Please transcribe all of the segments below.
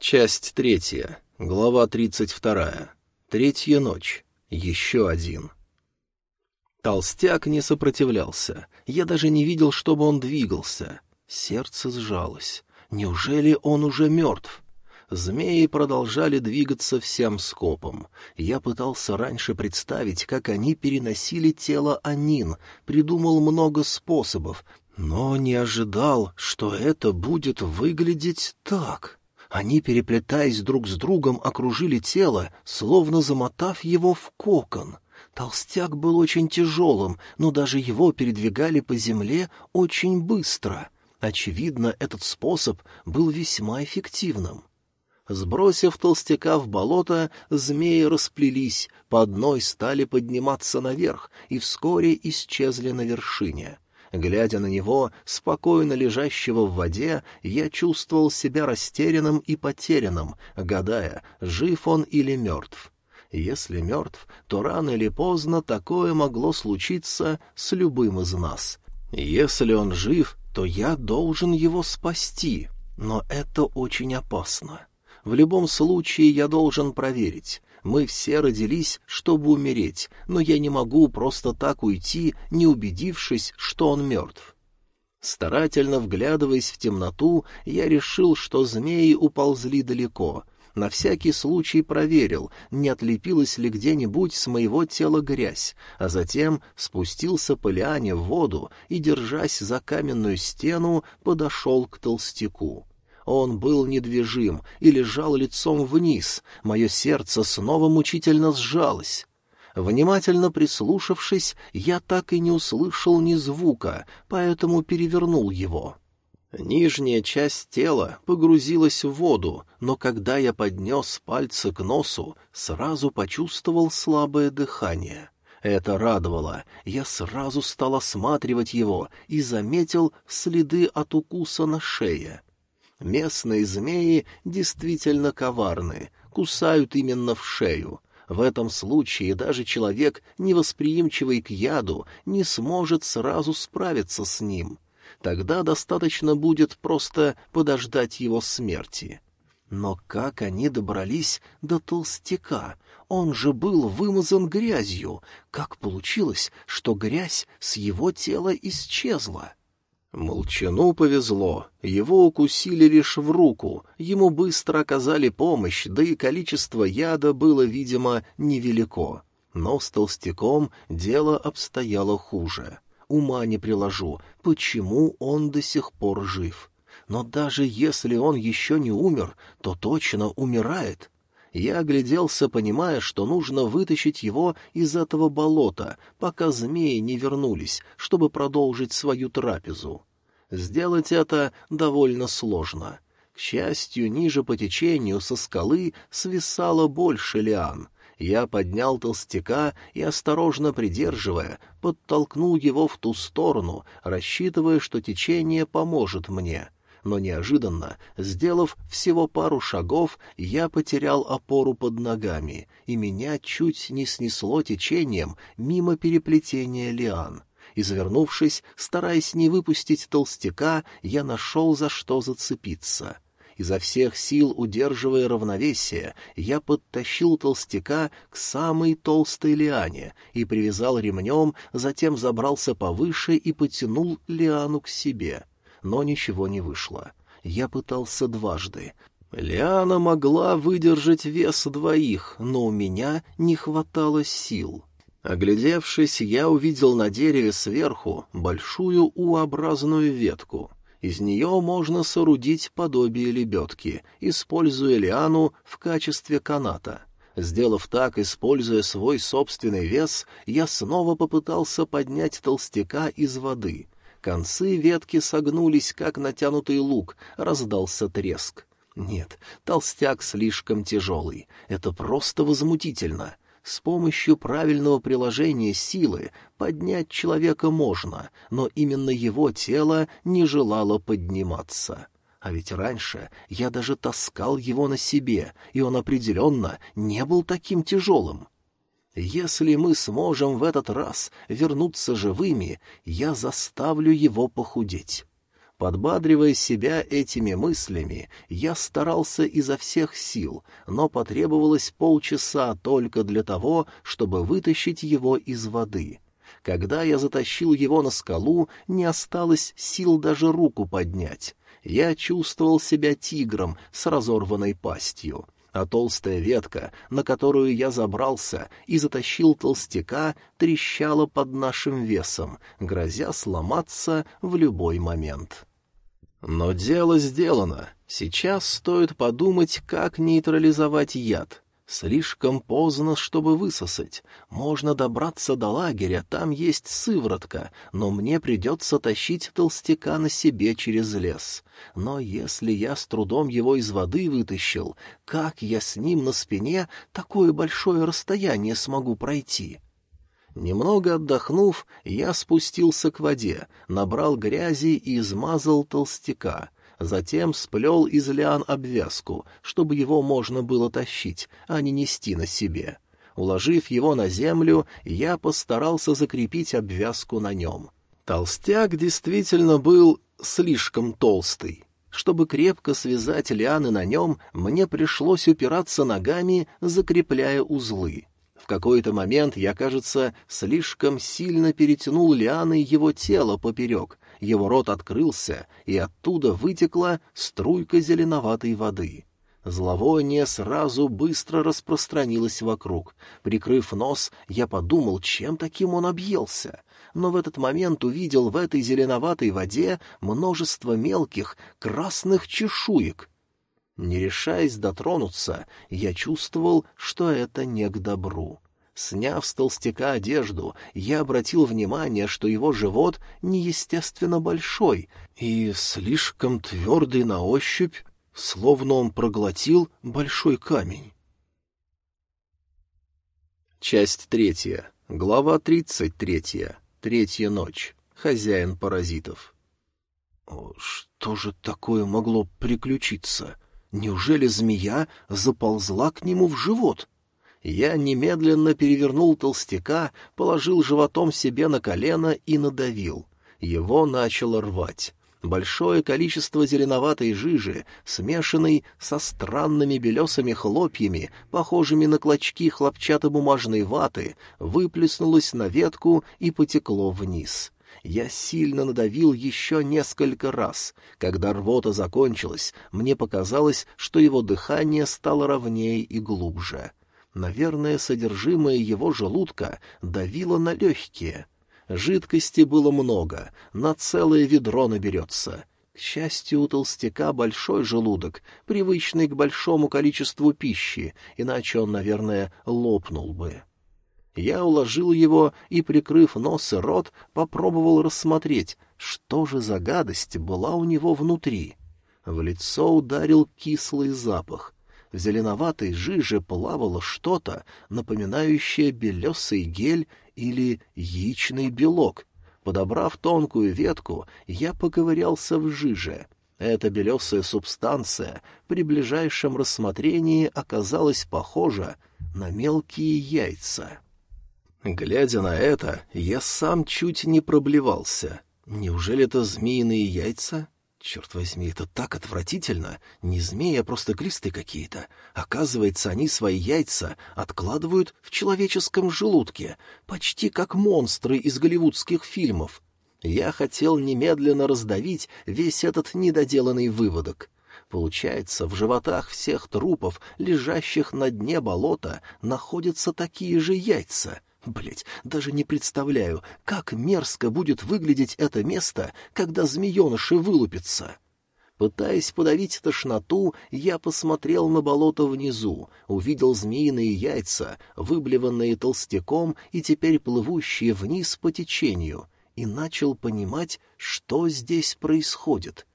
Часть третья. Глава тридцать вторая. Третья ночь. Еще один. Толстяк не сопротивлялся. Я даже не видел, чтобы он двигался. Сердце сжалось. Неужели он уже мертв? Змеи продолжали двигаться всем скопом. Я пытался раньше представить, как они переносили тело Анин, придумал много способов, но не ожидал, что это будет выглядеть так. Они, переплетаясь друг с другом, окружили тело, словно замотав его в кокон. Толстяк был очень тяжелым, но даже его передвигали по земле очень быстро. Очевидно, этот способ был весьма эффективным. Сбросив толстяка в болото, змеи расплелись, по одной стали подниматься наверх и вскоре исчезли на вершине. Глядя на него, спокойно лежащего в воде, я чувствовал себя растерянным и потерянным, гадая, жив он или мертв. Если мертв, то рано или поздно такое могло случиться с любым из нас. Если он жив, то я должен его спасти, но это очень опасно. В любом случае я должен проверить. Мы все родились, чтобы умереть, но я не могу просто так уйти, не убедившись, что он мертв. Старательно вглядываясь в темноту, я решил, что змеи уползли далеко. На всякий случай проверил, не отлепилась ли где-нибудь с моего тела грязь, а затем спустился по лиане в воду и, держась за каменную стену, подошел к толстяку. Он был недвижим и лежал лицом вниз. Мое сердце снова мучительно сжалось. Внимательно прислушавшись, я так и не услышал ни звука, поэтому перевернул его. Нижняя часть тела погрузилась в воду, но когда я поднес пальцы к носу, сразу почувствовал слабое дыхание. Это радовало. Я сразу стал осматривать его и заметил следы от укуса на шее. Местные змеи действительно коварны, кусают именно в шею. В этом случае даже человек, невосприимчивый к яду, не сможет сразу справиться с ним. Тогда достаточно будет просто подождать его смерти. Но как они добрались до толстяка? Он же был вымазан грязью. Как получилось, что грязь с его тела исчезла? Молчану повезло, его укусили лишь в руку, ему быстро оказали помощь, да и количество яда было, видимо, невелико. Но с толстяком дело обстояло хуже. Ума не приложу, почему он до сих пор жив. Но даже если он еще не умер, то точно умирает. Я огляделся, понимая, что нужно вытащить его из этого болота, пока змеи не вернулись, чтобы продолжить свою трапезу. Сделать это довольно сложно. К счастью, ниже по течению со скалы свисало больше лиан. Я поднял толстяка и, осторожно придерживая, подтолкнул его в ту сторону, рассчитывая, что течение поможет мне — но неожиданно, сделав всего пару шагов, я потерял опору под ногами, и меня чуть не снесло течением мимо переплетения лиан. Извернувшись, стараясь не выпустить толстяка, я нашел за что зацепиться. Изо всех сил, удерживая равновесие, я подтащил толстяка к самой толстой лиане и привязал ремнем, затем забрался повыше и потянул лиану к себе — но ничего не вышло. Я пытался дважды. Лиана могла выдержать вес двоих, но у меня не хватало сил. Оглядевшись, я увидел на дереве сверху большую U-образную ветку. Из нее можно соорудить подобие лебедки, используя лиану в качестве каната. Сделав так, используя свой собственный вес, я снова попытался поднять толстяка из воды — Концы ветки согнулись, как натянутый лук, раздался треск. Нет, толстяк слишком тяжелый. Это просто возмутительно. С помощью правильного приложения силы поднять человека можно, но именно его тело не желало подниматься. А ведь раньше я даже таскал его на себе, и он определенно не был таким тяжелым. Если мы сможем в этот раз вернуться живыми, я заставлю его похудеть. Подбадривая себя этими мыслями, я старался изо всех сил, но потребовалось полчаса только для того, чтобы вытащить его из воды. Когда я затащил его на скалу, не осталось сил даже руку поднять. Я чувствовал себя тигром с разорванной пастью а толстая ветка, на которую я забрался и затащил толстяка, трещала под нашим весом, грозя сломаться в любой момент. Но дело сделано. Сейчас стоит подумать, как нейтрализовать яд. Слишком поздно, чтобы высосать. Можно добраться до лагеря, там есть сыворотка, но мне придется тащить толстяка на себе через лес. Но если я с трудом его из воды вытащил, как я с ним на спине такое большое расстояние смогу пройти?» Немного отдохнув, я спустился к воде, набрал грязи и измазал толстяка. Затем сплел из лиан обвязку, чтобы его можно было тащить, а не нести на себе. Уложив его на землю, я постарался закрепить обвязку на нем. Толстяк действительно был слишком толстый. Чтобы крепко связать лианы на нем, мне пришлось упираться ногами, закрепляя узлы какой-то момент я, кажется, слишком сильно перетянул лианой его тело поперек, его рот открылся, и оттуда вытекла струйка зеленоватой воды. Зловоние сразу быстро распространилось вокруг. Прикрыв нос, я подумал, чем таким он объелся. Но в этот момент увидел в этой зеленоватой воде множество мелких красных чешуек — не решаясь дотронуться, я чувствовал, что это не к добру. Сняв с толстяка одежду, я обратил внимание, что его живот неестественно большой и слишком твердый на ощупь, словно он проглотил большой камень. Часть третья. Глава тридцать третья. Третья ночь. Хозяин паразитов. Что же такое могло приключиться? Неужели змея заползла к нему в живот? Я немедленно перевернул толстяка, положил животом себе на колено и надавил. Его начало рвать. Большое количество зеленоватой жижи, смешанной со странными белесыми хлопьями, похожими на клочки хлопчатобумажной ваты, выплеснулось на ветку и потекло вниз. Я сильно надавил еще несколько раз. Когда рвота закончилась, мне показалось, что его дыхание стало ровнее и глубже. Наверное, содержимое его желудка давило на легкие. Жидкости было много, на целое ведро наберется. К счастью, у толстяка большой желудок, привычный к большому количеству пищи, иначе он, наверное, лопнул бы. Я уложил его и, прикрыв нос и рот, попробовал рассмотреть, что же за гадость была у него внутри. В лицо ударил кислый запах. В зеленоватой жиже плавало что-то, напоминающее белесый гель или яичный белок. Подобрав тонкую ветку, я поковырялся в жиже. Эта белесая субстанция при ближайшем рассмотрении оказалась похожа на мелкие яйца. Глядя на это, я сам чуть не проблевался. Неужели это змеиные яйца? Черт возьми, это так отвратительно. Не змеи, а просто глисты какие-то. Оказывается, они свои яйца откладывают в человеческом желудке, почти как монстры из голливудских фильмов. Я хотел немедленно раздавить весь этот недоделанный выводок. Получается, в животах всех трупов, лежащих на дне болота, находятся такие же яйца — Блять, даже не представляю, как мерзко будет выглядеть это место, когда змееныши вылупятся. Пытаясь подавить тошноту, я посмотрел на болото внизу, увидел змеиные яйца, выблеванные толстяком и теперь плывущие вниз по течению, и начал понимать, что здесь происходит.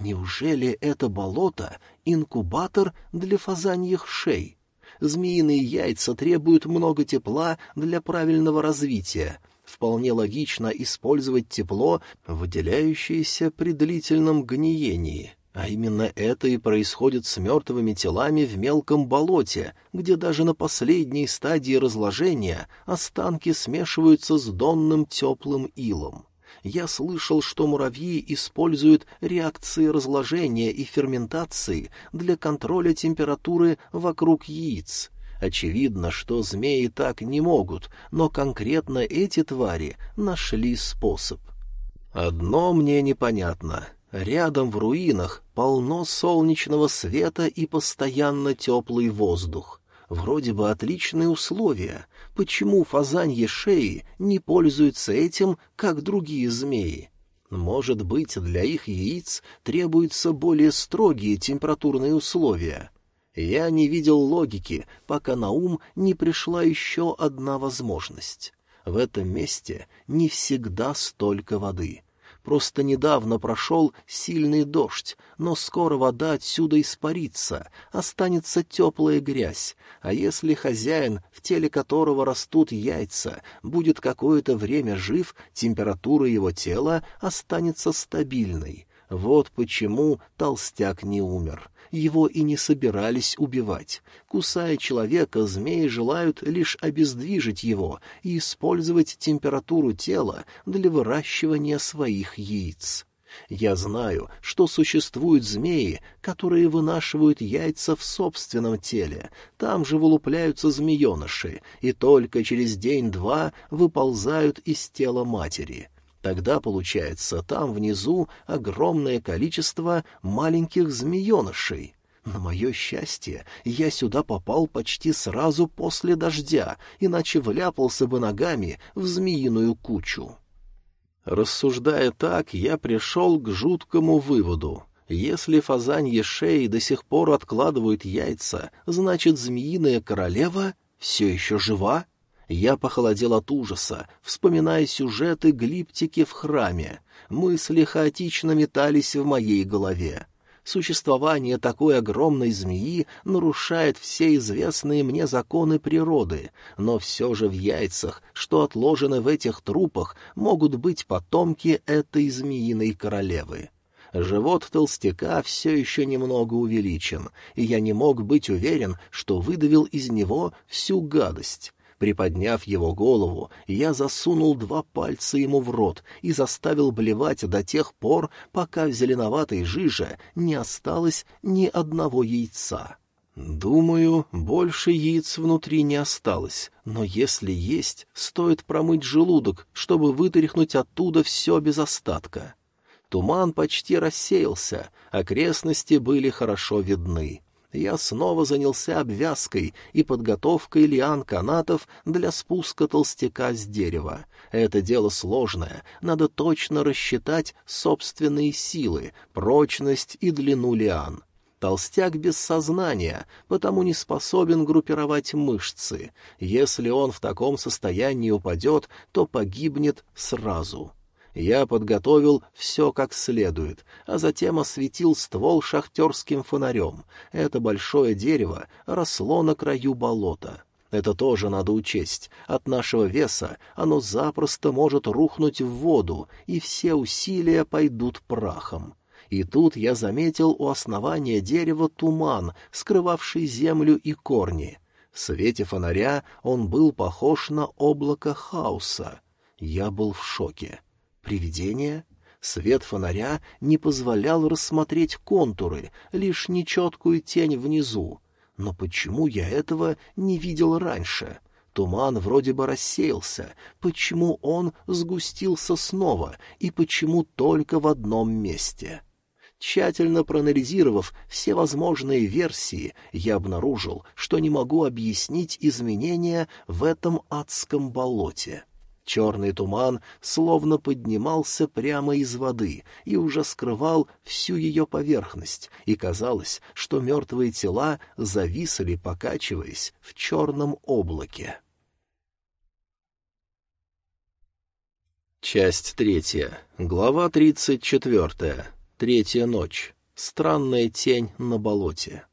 Неужели это болото — инкубатор для фазаньих шей? Змеиные яйца требуют много тепла для правильного развития. Вполне логично использовать тепло, выделяющееся при длительном гниении. А именно это и происходит с мертвыми телами в мелком болоте, где даже на последней стадии разложения останки смешиваются с донным теплым илом. Я слышал, что муравьи используют реакции разложения и ферментации для контроля температуры вокруг яиц. Очевидно, что змеи так не могут, но конкретно эти твари нашли способ. Одно мне непонятно. Рядом в руинах полно солнечного света и постоянно теплый воздух. Вроде бы отличные условия. Почему фазаньи шеи не пользуются этим, как другие змеи? Может быть, для их яиц требуются более строгие температурные условия. Я не видел логики, пока на ум не пришла еще одна возможность. В этом месте не всегда столько воды — Просто недавно прошел сильный дождь, но скоро вода отсюда испарится, останется теплая грязь, а если хозяин, в теле которого растут яйца, будет какое-то время жив, температура его тела останется стабильной. Вот почему толстяк не умер его и не собирались убивать. Кусая человека, змеи желают лишь обездвижить его и использовать температуру тела для выращивания своих яиц. Я знаю, что существуют змеи, которые вынашивают яйца в собственном теле, там же вылупляются змееныши, и только через день-два выползают из тела матери. Тогда, получается, там внизу огромное количество маленьких змеенышей. На мое счастье, я сюда попал почти сразу после дождя, иначе вляпался бы ногами в змеиную кучу. Рассуждая так, я пришел к жуткому выводу. Если фазаньи шеи до сих пор откладывают яйца, значит, змеиная королева все еще жива? Я похолодел от ужаса, вспоминая сюжеты глиптики в храме. Мысли хаотично метались в моей голове. Существование такой огромной змеи нарушает все известные мне законы природы, но все же в яйцах, что отложены в этих трупах, могут быть потомки этой змеиной королевы. Живот толстяка все еще немного увеличен, и я не мог быть уверен, что выдавил из него всю гадость. Приподняв его голову, я засунул два пальца ему в рот и заставил блевать до тех пор, пока в зеленоватой жиже не осталось ни одного яйца. Думаю, больше яиц внутри не осталось, но если есть, стоит промыть желудок, чтобы вытряхнуть оттуда все без остатка. Туман почти рассеялся, окрестности были хорошо видны я снова занялся обвязкой и подготовкой лиан-канатов для спуска толстяка с дерева. Это дело сложное, надо точно рассчитать собственные силы, прочность и длину лиан. Толстяк без сознания, потому не способен группировать мышцы. Если он в таком состоянии упадет, то погибнет сразу. Я подготовил все как следует, а затем осветил ствол шахтерским фонарем. Это большое дерево росло на краю болота. Это тоже надо учесть. От нашего веса оно запросто может рухнуть в воду, и все усилия пойдут прахом. И тут я заметил у основания дерева туман, скрывавший землю и корни. В свете фонаря он был похож на облако хаоса. Я был в шоке. Привидение? Свет фонаря не позволял рассмотреть контуры, лишь нечеткую тень внизу. Но почему я этого не видел раньше? Туман вроде бы рассеялся. Почему он сгустился снова, и почему только в одном месте? Тщательно проанализировав все возможные версии, я обнаружил, что не могу объяснить изменения в этом адском болоте. Черный туман словно поднимался прямо из воды и уже скрывал всю ее поверхность, и казалось, что мертвые тела зависли, покачиваясь в черном облаке. Часть третья. Глава тридцать четвертая. Третья ночь. Странная тень на болоте.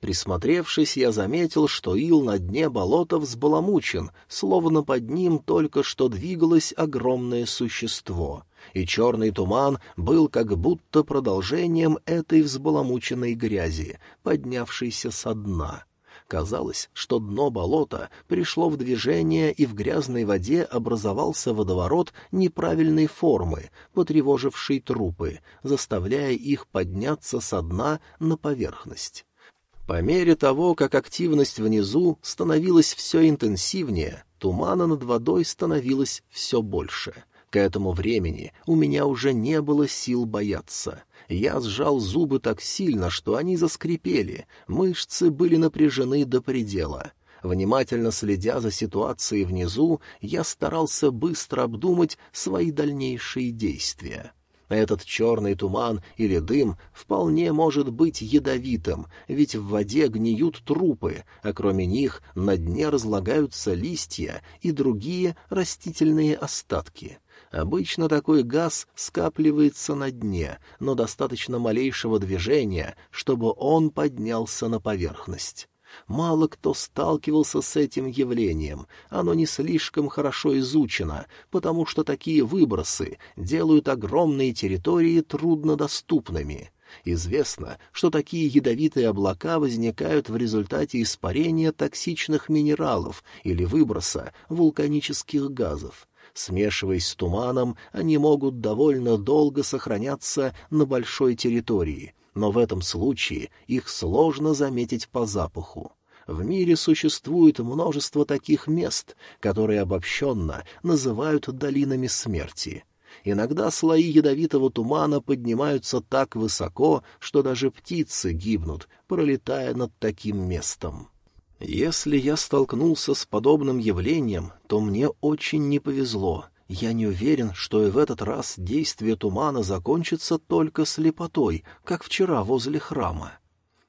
Присмотревшись, я заметил, что ил на дне болота взбаламучен, словно под ним только что двигалось огромное существо, и черный туман был как будто продолжением этой взбаламученной грязи, поднявшейся со дна. Казалось, что дно болота пришло в движение, и в грязной воде образовался водоворот неправильной формы, потревоживший трупы, заставляя их подняться со дна на поверхность. По мере того, как активность внизу становилась все интенсивнее, тумана над водой становилось все больше. К этому времени у меня уже не было сил бояться. Я сжал зубы так сильно, что они заскрипели, мышцы были напряжены до предела. Внимательно следя за ситуацией внизу, я старался быстро обдумать свои дальнейшие действия. Этот черный туман или дым вполне может быть ядовитым, ведь в воде гниют трупы, а кроме них на дне разлагаются листья и другие растительные остатки. Обычно такой газ скапливается на дне, но достаточно малейшего движения, чтобы он поднялся на поверхность. Мало кто сталкивался с этим явлением, оно не слишком хорошо изучено, потому что такие выбросы делают огромные территории труднодоступными. Известно, что такие ядовитые облака возникают в результате испарения токсичных минералов или выброса вулканических газов. Смешиваясь с туманом, они могут довольно долго сохраняться на большой территории, но в этом случае их сложно заметить по запаху. В мире существует множество таких мест, которые обобщенно называют долинами смерти. Иногда слои ядовитого тумана поднимаются так высоко, что даже птицы гибнут, пролетая над таким местом. Если я столкнулся с подобным явлением, то мне очень не повезло. Я не уверен, что и в этот раз действие тумана закончится только слепотой, как вчера возле храма.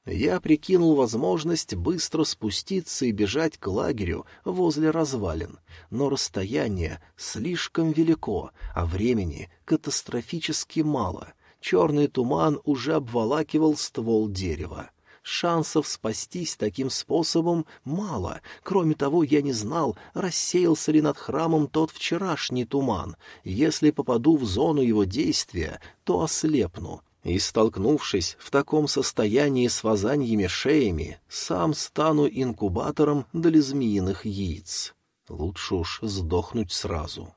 Я прикинул возможность быстро спуститься и бежать к лагерю возле развалин, но расстояние слишком велико, а времени катастрофически мало. Черный туман уже обволакивал ствол дерева. Шансов спастись таким способом мало. Кроме того, я не знал, рассеялся ли над храмом тот вчерашний туман. Если попаду в зону его действия, то ослепну. И, столкнувшись в таком состоянии с вазаньями шеями, сам стану инкубатором для змеиных яиц. Лучше уж сдохнуть сразу.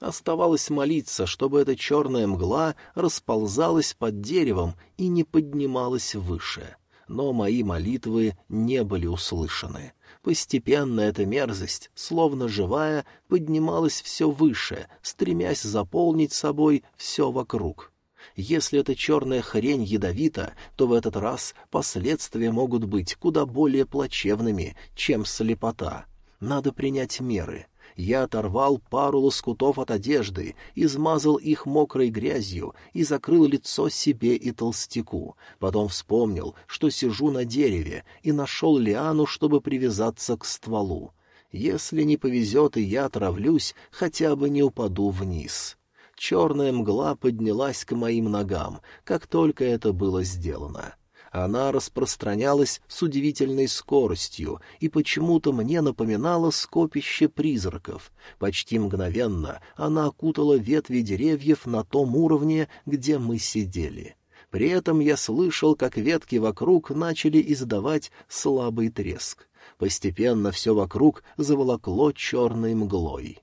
Оставалось молиться, чтобы эта черная мгла расползалась под деревом и не поднималась выше — но мои молитвы не были услышаны. Постепенно эта мерзость, словно живая, поднималась все выше, стремясь заполнить собой все вокруг. Если эта черная хрень ядовита, то в этот раз последствия могут быть куда более плачевными, чем слепота. Надо принять меры — я оторвал пару лоскутов от одежды, измазал их мокрой грязью и закрыл лицо себе и толстяку. Потом вспомнил, что сижу на дереве, и нашел лиану, чтобы привязаться к стволу. Если не повезет и я отравлюсь, хотя бы не упаду вниз. Черная мгла поднялась к моим ногам, как только это было сделано. Она распространялась с удивительной скоростью и почему-то мне напоминала скопище призраков. Почти мгновенно она окутала ветви деревьев на том уровне, где мы сидели. При этом я слышал, как ветки вокруг начали издавать слабый треск. Постепенно все вокруг заволокло черной мглой.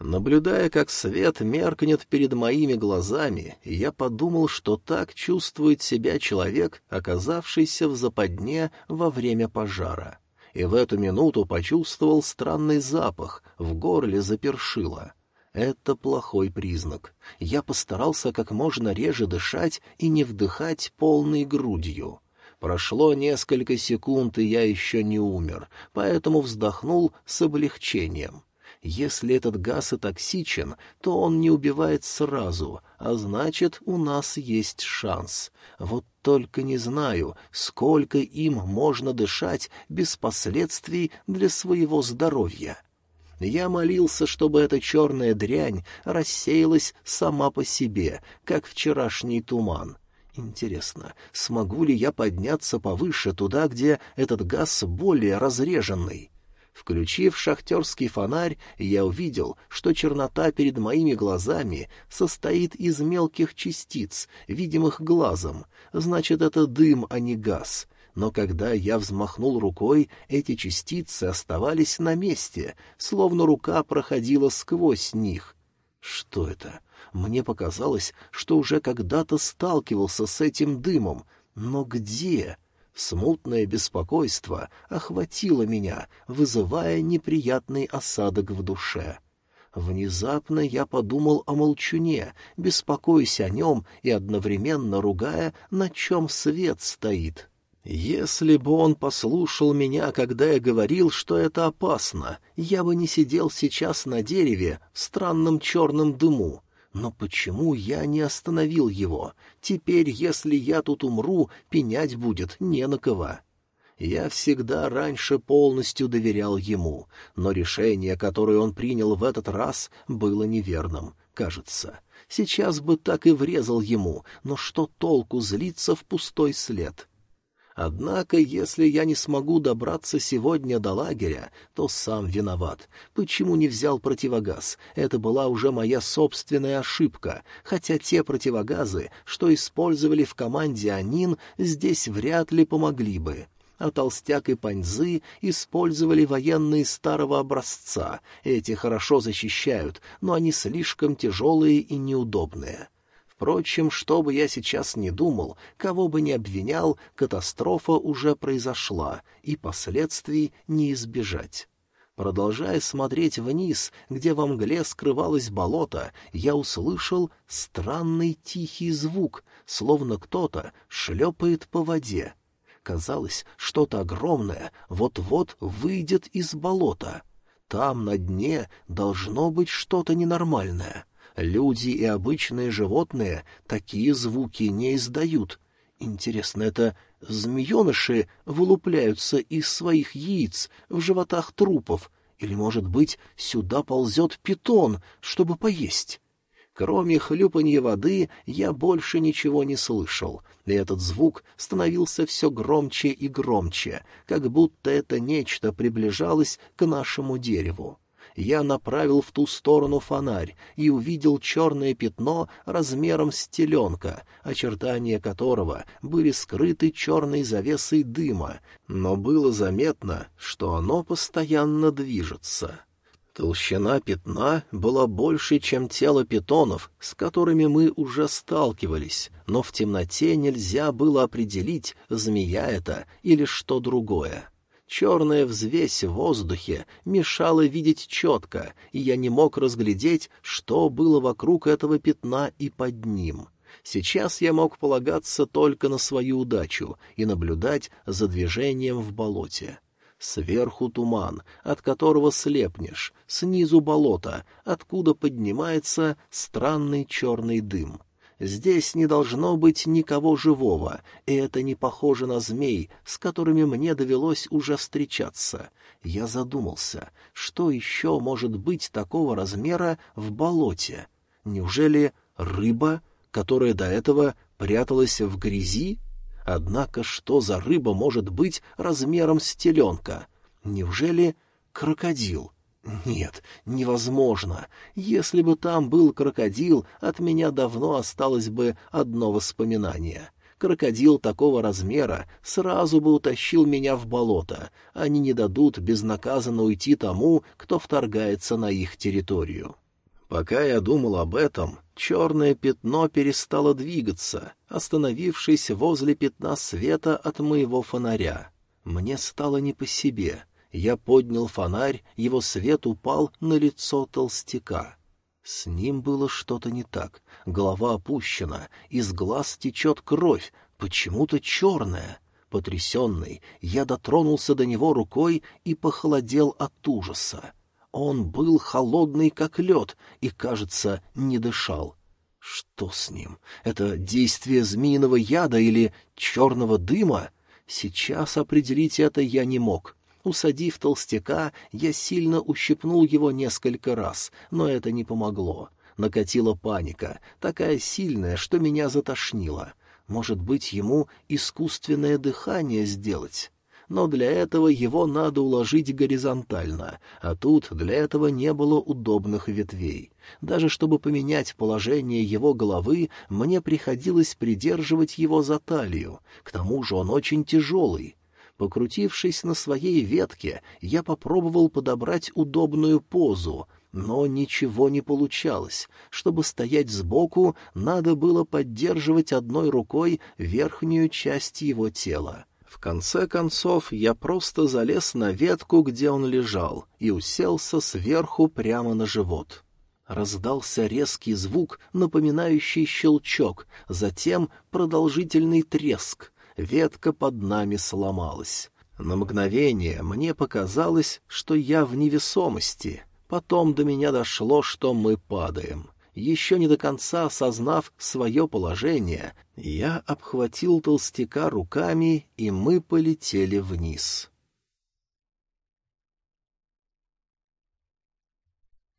Наблюдая, как свет меркнет перед моими глазами, я подумал, что так чувствует себя человек, оказавшийся в западне во время пожара. И в эту минуту почувствовал странный запах, в горле запершило. Это плохой признак. Я постарался как можно реже дышать и не вдыхать полной грудью. Прошло несколько секунд, и я еще не умер, поэтому вздохнул с облегчением. Если этот газ и токсичен, то он не убивает сразу, а значит, у нас есть шанс. Вот только не знаю, сколько им можно дышать без последствий для своего здоровья. Я молился, чтобы эта черная дрянь рассеялась сама по себе, как вчерашний туман. Интересно, смогу ли я подняться повыше туда, где этот газ более разреженный? Включив шахтерский фонарь, я увидел, что чернота перед моими глазами состоит из мелких частиц, видимых глазом. Значит, это дым, а не газ. но когда я взмахнул рукой, эти частицы оставались на месте, словно рука проходила сквозь них. Что это? Мне показалось, что уже когда-то сталкивался с этим дымом. Но где? Смутное беспокойство охватило меня, вызывая неприятный осадок в душе. Внезапно я подумал о молчуне, беспокоясь о нем и одновременно ругая, на чем свет стоит. Если бы он послушал меня, когда я говорил, что это опасно, я бы не сидел сейчас на дереве в странном черном дыму. Но почему я не остановил его? Теперь, если я тут умру, пенять будет не на кого. Я всегда раньше полностью доверял ему, но решение, которое он принял в этот раз, было неверным, кажется. Сейчас бы так и врезал ему, но что толку злиться в пустой след? Однако, если я не смогу добраться сегодня до лагеря, то сам виноват. Почему не взял противогаз? Это была уже моя собственная ошибка, хотя те противогазы, что использовали в команде Анин, здесь вряд ли помогли бы а толстяк и паньзы использовали военные старого образца. Эти хорошо защищают, но они слишком тяжелые и неудобные. Впрочем, что бы я сейчас ни думал, кого бы ни обвинял, катастрофа уже произошла, и последствий не избежать. Продолжая смотреть вниз, где во мгле скрывалось болото, я услышал странный тихий звук, словно кто-то шлепает по воде. Казалось, что-то огромное вот-вот выйдет из болота. Там, на дне, должно быть что-то ненормальное. Люди и обычные животные такие звуки не издают. Интересно, это змееныши вылупляются из своих яиц в животах трупов, или, может быть, сюда ползет питон, чтобы поесть? Кроме хлюпанья воды я больше ничего не слышал, и этот звук становился все громче и громче, как будто это нечто приближалось к нашему дереву я направил в ту сторону фонарь и увидел черное пятно размером с теленка, очертания которого были скрыты черной завесой дыма, но было заметно, что оно постоянно движется. Толщина пятна была больше, чем тело питонов, с которыми мы уже сталкивались, но в темноте нельзя было определить, змея это или что другое. Черная взвесь в воздухе мешала видеть четко, и я не мог разглядеть, что было вокруг этого пятна и под ним. Сейчас я мог полагаться только на свою удачу и наблюдать за движением в болоте. Сверху туман, от которого слепнешь, снизу болото, откуда поднимается странный черный дым. Здесь не должно быть никого живого, и это не похоже на змей, с которыми мне довелось уже встречаться. Я задумался, что еще может быть такого размера в болоте? Неужели рыба, которая до этого пряталась в грязи? Однако что за рыба может быть размером с теленка? Неужели крокодил? Нет, невозможно. Если бы там был крокодил, от меня давно осталось бы одно воспоминание. Крокодил такого размера сразу бы утащил меня в болото. Они не дадут безнаказанно уйти тому, кто вторгается на их территорию. Пока я думал об этом, черное пятно перестало двигаться, остановившись возле пятна света от моего фонаря. Мне стало не по себе — я поднял фонарь, его свет упал на лицо толстяка. С ним было что-то не так. Голова опущена, из глаз течет кровь, почему-то черная. Потрясенный, я дотронулся до него рукой и похолодел от ужаса. Он был холодный, как лед, и, кажется, не дышал. Что с ним? Это действие змеиного яда или черного дыма? Сейчас определить это я не мог. Усадив толстяка, я сильно ущипнул его несколько раз, но это не помогло. Накатила паника, такая сильная, что меня затошнило. Может быть, ему искусственное дыхание сделать? но для этого его надо уложить горизонтально, а тут для этого не было удобных ветвей. Даже чтобы поменять положение его головы, мне приходилось придерживать его за талию, к тому же он очень тяжелый. Покрутившись на своей ветке, я попробовал подобрать удобную позу, но ничего не получалось. Чтобы стоять сбоку, надо было поддерживать одной рукой верхнюю часть его тела. В конце концов, я просто залез на ветку, где он лежал, и уселся сверху прямо на живот. Раздался резкий звук, напоминающий щелчок, затем продолжительный треск — ветка под нами сломалась. На мгновение мне показалось, что я в невесомости. Потом до меня дошло, что мы падаем. Еще не до конца осознав свое положение, я обхватил толстяка руками, и мы полетели вниз.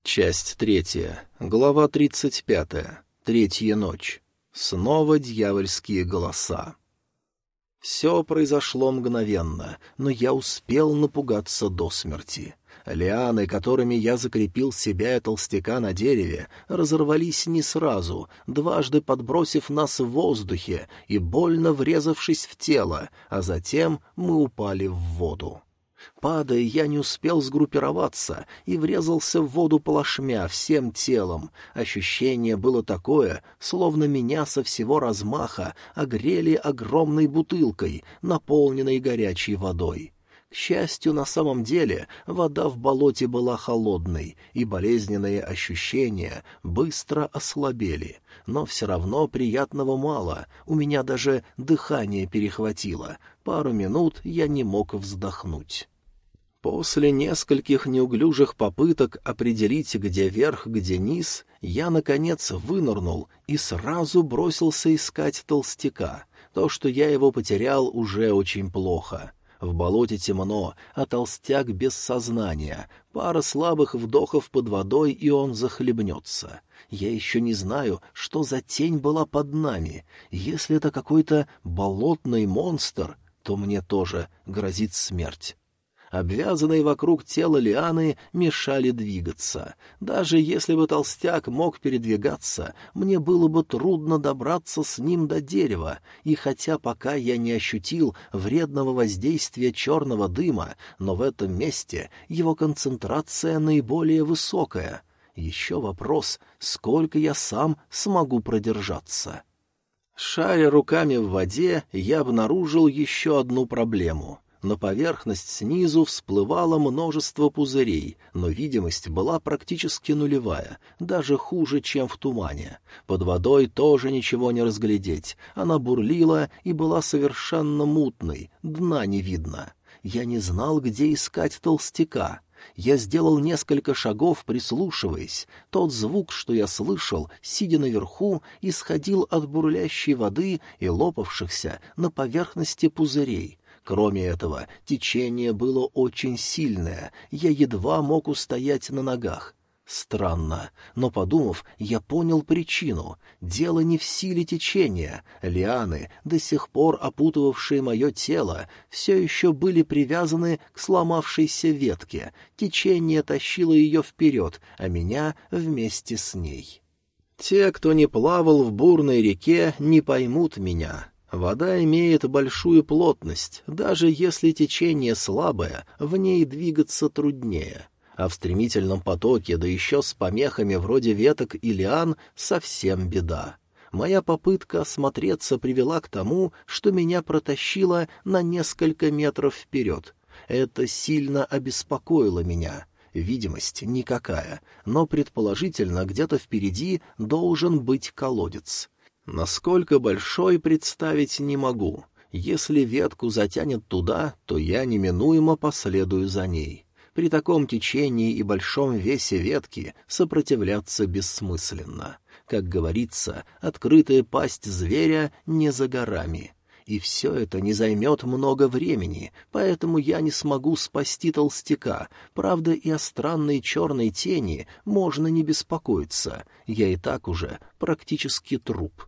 Часть третья. Глава тридцать пятая. Третья ночь. Снова дьявольские голоса. Все произошло мгновенно, но я успел напугаться до смерти. Лианы, которыми я закрепил себя и толстяка на дереве, разорвались не сразу, дважды подбросив нас в воздухе и больно врезавшись в тело, а затем мы упали в воду. Падая, я не успел сгруппироваться и врезался в воду плашмя всем телом. Ощущение было такое, словно меня со всего размаха огрели огромной бутылкой, наполненной горячей водой. К счастью, на самом деле вода в болоте была холодной, и болезненные ощущения быстро ослабели. Но все равно приятного мало, у меня даже дыхание перехватило. Пару минут я не мог вздохнуть. После нескольких неуглюжих попыток определить, где верх, где низ, я, наконец, вынырнул и сразу бросился искать толстяка. То, что я его потерял, уже очень плохо. В болоте темно, а толстяк без сознания. Пара слабых вдохов под водой, и он захлебнется. Я еще не знаю, что за тень была под нами. Если это какой-то болотный монстр, то мне тоже грозит смерть обвязанные вокруг тела лианы, мешали двигаться. Даже если бы толстяк мог передвигаться, мне было бы трудно добраться с ним до дерева, и хотя пока я не ощутил вредного воздействия черного дыма, но в этом месте его концентрация наиболее высокая. Еще вопрос, сколько я сам смогу продержаться. Шаря руками в воде, я обнаружил еще одну проблему — на поверхность снизу всплывало множество пузырей, но видимость была практически нулевая, даже хуже, чем в тумане. Под водой тоже ничего не разглядеть, она бурлила и была совершенно мутной, дна не видно. Я не знал, где искать толстяка. Я сделал несколько шагов, прислушиваясь. Тот звук, что я слышал, сидя наверху, исходил от бурлящей воды и лопавшихся на поверхности пузырей. Кроме этого, течение было очень сильное, я едва мог устоять на ногах. Странно, но, подумав, я понял причину. Дело не в силе течения. Лианы, до сих пор опутывавшие мое тело, все еще были привязаны к сломавшейся ветке. Течение тащило ее вперед, а меня вместе с ней. Те, кто не плавал в бурной реке, не поймут меня. Вода имеет большую плотность, даже если течение слабое, в ней двигаться труднее. А в стремительном потоке, да еще с помехами вроде веток и лиан, совсем беда. Моя попытка осмотреться привела к тому, что меня протащило на несколько метров вперед. Это сильно обеспокоило меня. Видимость никакая, но предположительно где-то впереди должен быть колодец. Насколько большой, представить не могу. Если ветку затянет туда, то я неминуемо последую за ней. При таком течении и большом весе ветки сопротивляться бессмысленно. Как говорится, открытая пасть зверя не за горами. И все это не займет много времени, поэтому я не смогу спасти толстяка. Правда, и о странной черной тени можно не беспокоиться. Я и так уже практически труп.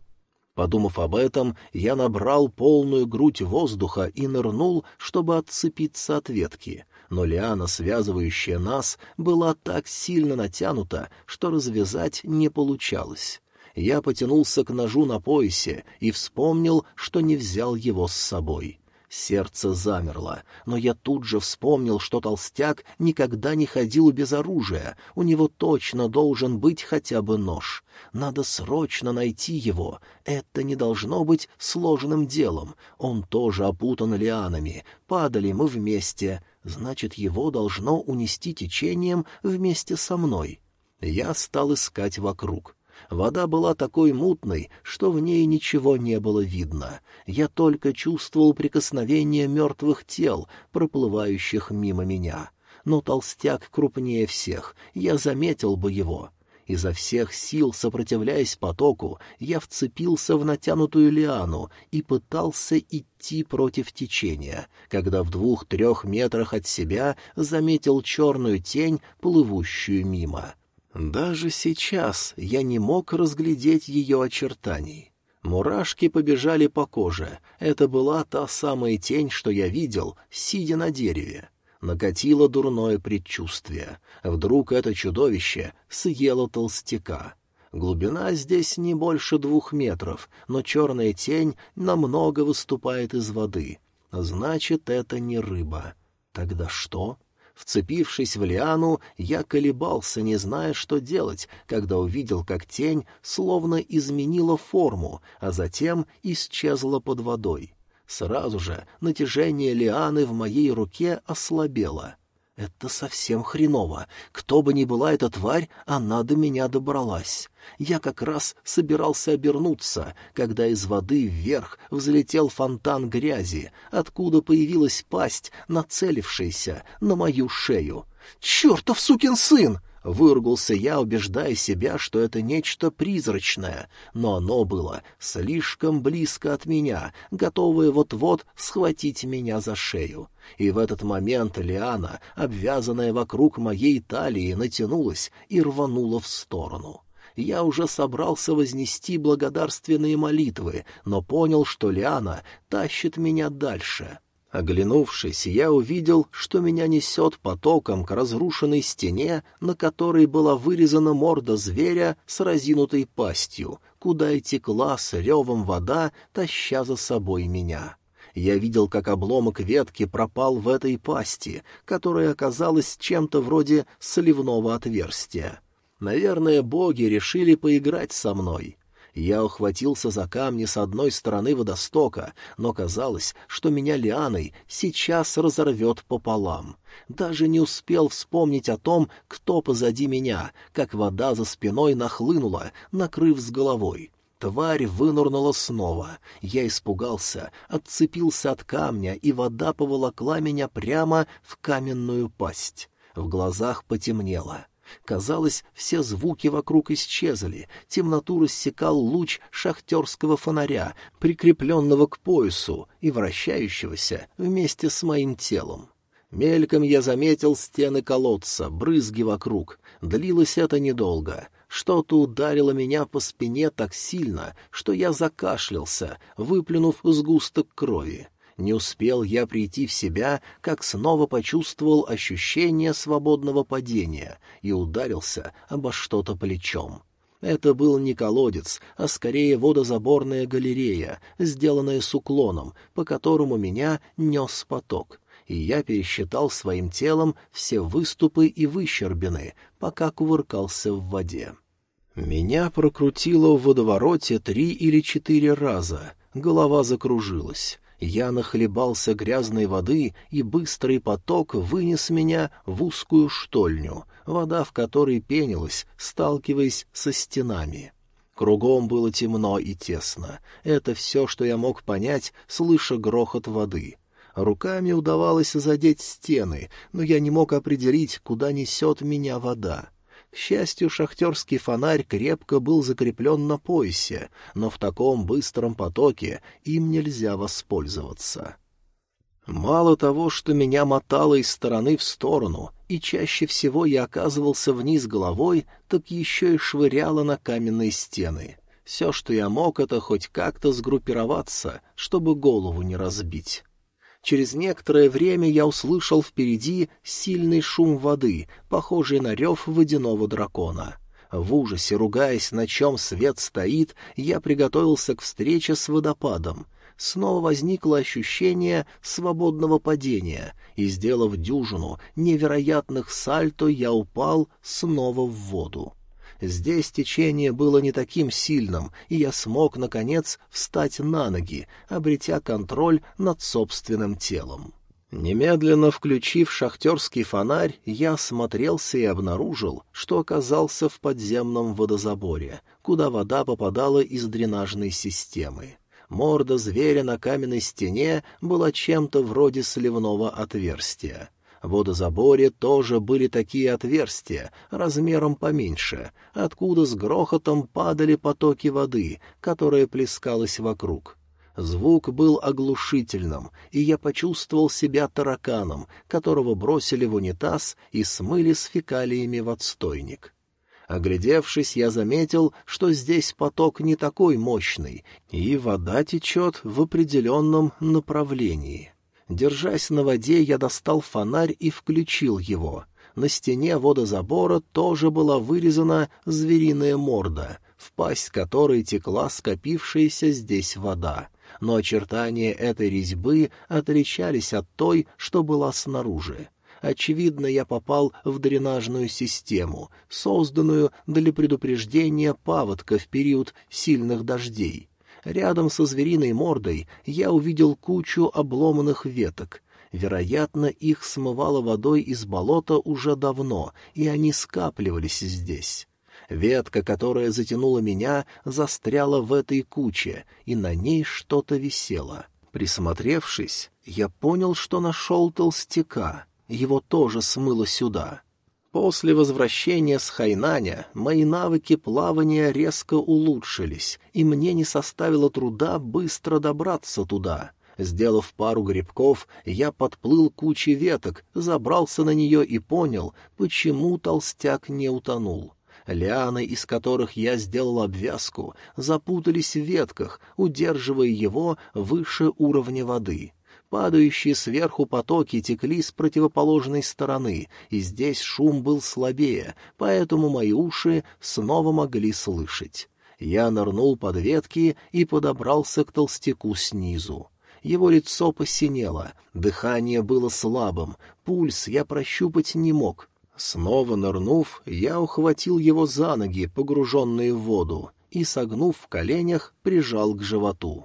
Подумав об этом, я набрал полную грудь воздуха и нырнул, чтобы отцепиться от ветки. Но лиана, связывающая нас, была так сильно натянута, что развязать не получалось. Я потянулся к ножу на поясе и вспомнил, что не взял его с собой. Сердце замерло, но я тут же вспомнил, что толстяк никогда не ходил без оружия, у него точно должен быть хотя бы нож. Надо срочно найти его, это не должно быть сложным делом, он тоже опутан лианами, падали мы вместе, значит, его должно унести течением вместе со мной. Я стал искать вокруг. Вода была такой мутной, что в ней ничего не было видно. Я только чувствовал прикосновение мертвых тел, проплывающих мимо меня. Но толстяк крупнее всех, я заметил бы его. Изо всех сил, сопротивляясь потоку, я вцепился в натянутую лиану и пытался идти против течения, когда в двух-трех метрах от себя заметил черную тень, плывущую мимо. Даже сейчас я не мог разглядеть ее очертаний. Мурашки побежали по коже. Это была та самая тень, что я видел, сидя на дереве. Накатило дурное предчувствие. Вдруг это чудовище съело толстяка. Глубина здесь не больше двух метров, но черная тень намного выступает из воды. Значит, это не рыба. Тогда что? Вцепившись в лиану, я колебался, не зная, что делать, когда увидел, как тень словно изменила форму, а затем исчезла под водой. Сразу же натяжение лианы в моей руке ослабело — это совсем хреново. Кто бы ни была эта тварь, она до меня добралась. Я как раз собирался обернуться, когда из воды вверх взлетел фонтан грязи, откуда появилась пасть, нацелившаяся на мою шею. «Чертов сукин сын!» Выругался я, убеждая себя, что это нечто призрачное, но оно было слишком близко от меня, готовое вот-вот схватить меня за шею. И в этот момент лиана, обвязанная вокруг моей талии, натянулась и рванула в сторону. Я уже собрался вознести благодарственные молитвы, но понял, что лиана тащит меня дальше — Оглянувшись, я увидел, что меня несет потоком к разрушенной стене, на которой была вырезана морда зверя с разинутой пастью, куда и текла с ревом вода, таща за собой меня. Я видел, как обломок ветки пропал в этой пасти, которая оказалась чем-то вроде сливного отверстия. Наверное, боги решили поиграть со мной. Я ухватился за камни с одной стороны водостока, но казалось, что меня лианой сейчас разорвет пополам. Даже не успел вспомнить о том, кто позади меня, как вода за спиной нахлынула, накрыв с головой. Тварь вынурнула снова. Я испугался, отцепился от камня, и вода поволокла меня прямо в каменную пасть. В глазах потемнело. Казалось, все звуки вокруг исчезли, темноту рассекал луч шахтерского фонаря, прикрепленного к поясу и вращающегося вместе с моим телом. Мельком я заметил стены колодца, брызги вокруг. Длилось это недолго. Что-то ударило меня по спине так сильно, что я закашлялся, выплюнув сгусток крови. Не успел я прийти в себя, как снова почувствовал ощущение свободного падения и ударился обо что-то плечом. Это был не колодец, а скорее водозаборная галерея, сделанная с уклоном, по которому меня нес поток, и я пересчитал своим телом все выступы и выщербины, пока кувыркался в воде. Меня прокрутило в водовороте три или четыре раза, голова закружилась. Я нахлебался грязной воды, и быстрый поток вынес меня в узкую штольню, вода в которой пенилась, сталкиваясь со стенами. Кругом было темно и тесно. Это все, что я мог понять, слыша грохот воды. Руками удавалось задеть стены, но я не мог определить, куда несет меня вода. К счастью, шахтерский фонарь крепко был закреплен на поясе, но в таком быстром потоке им нельзя воспользоваться. Мало того, что меня мотало из стороны в сторону, и чаще всего я оказывался вниз головой, так еще и швыряло на каменные стены. Все, что я мог, это хоть как-то сгруппироваться, чтобы голову не разбить. Через некоторое время я услышал впереди сильный шум воды, похожий на рев водяного дракона. В ужасе, ругаясь, на чем свет стоит, я приготовился к встрече с водопадом. Снова возникло ощущение свободного падения, и, сделав дюжину невероятных сальто, я упал снова в воду. Здесь течение было не таким сильным, и я смог, наконец, встать на ноги, обретя контроль над собственным телом. Немедленно включив шахтерский фонарь, я осмотрелся и обнаружил, что оказался в подземном водозаборе, куда вода попадала из дренажной системы. Морда зверя на каменной стене была чем-то вроде сливного отверстия. В водозаборе тоже были такие отверстия, размером поменьше, откуда с грохотом падали потоки воды, которая плескалась вокруг. Звук был оглушительным, и я почувствовал себя тараканом, которого бросили в унитаз и смыли с фекалиями в отстойник. Оглядевшись, я заметил, что здесь поток не такой мощный, и вода течет в определенном направлении. Держась на воде, я достал фонарь и включил его. На стене водозабора тоже была вырезана звериная морда, в пасть которой текла скопившаяся здесь вода. Но очертания этой резьбы отличались от той, что была снаружи. Очевидно, я попал в дренажную систему, созданную для предупреждения паводка в период сильных дождей. Рядом со звериной мордой я увидел кучу обломанных веток. Вероятно, их смывало водой из болота уже давно, и они скапливались здесь. Ветка, которая затянула меня, застряла в этой куче, и на ней что-то висело. Присмотревшись, я понял, что нашел толстяка. Его тоже смыло сюда. После возвращения с Хайнаня мои навыки плавания резко улучшились, и мне не составило труда быстро добраться туда. Сделав пару грибков, я подплыл куче веток, забрался на нее и понял, почему толстяк не утонул. Лианы, из которых я сделал обвязку, запутались в ветках, удерживая его выше уровня воды. Падающие сверху потоки текли с противоположной стороны, и здесь шум был слабее, поэтому мои уши снова могли слышать. Я нырнул под ветки и подобрался к толстяку снизу. Его лицо посинело, дыхание было слабым, пульс я прощупать не мог. Снова нырнув, я ухватил его за ноги, погруженные в воду, и, согнув в коленях, прижал к животу.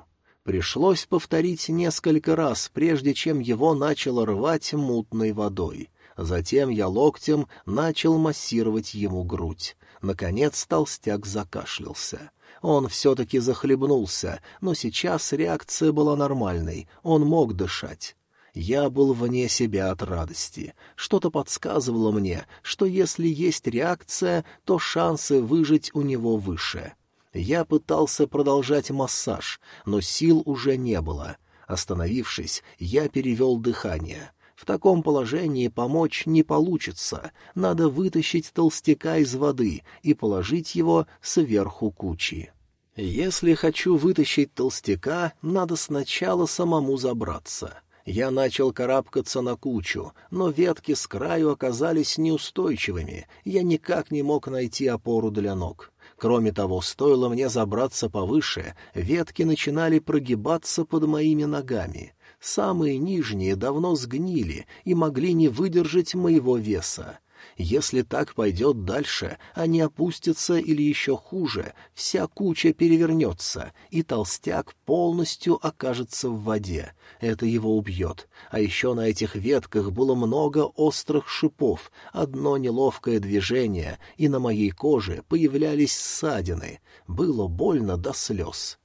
Пришлось повторить несколько раз, прежде чем его начало рвать мутной водой. Затем я локтем начал массировать ему грудь. Наконец толстяк закашлялся. Он все-таки захлебнулся, но сейчас реакция была нормальной, он мог дышать. Я был вне себя от радости. Что-то подсказывало мне, что если есть реакция, то шансы выжить у него выше. Я пытался продолжать массаж, но сил уже не было. Остановившись, я перевел дыхание. В таком положении помочь не получится. Надо вытащить толстяка из воды и положить его сверху кучи. Если хочу вытащить толстяка, надо сначала самому забраться. Я начал карабкаться на кучу, но ветки с краю оказались неустойчивыми, я никак не мог найти опору для ног. Кроме того, стоило мне забраться повыше, ветки начинали прогибаться под моими ногами. Самые нижние давно сгнили и могли не выдержать моего веса. Если так пойдет дальше, они опустятся или еще хуже, вся куча перевернется, и толстяк полностью окажется в воде. Это его убьет. А еще на этих ветках было много острых шипов, одно неловкое движение, и на моей коже появлялись ссадины. Было больно до слез.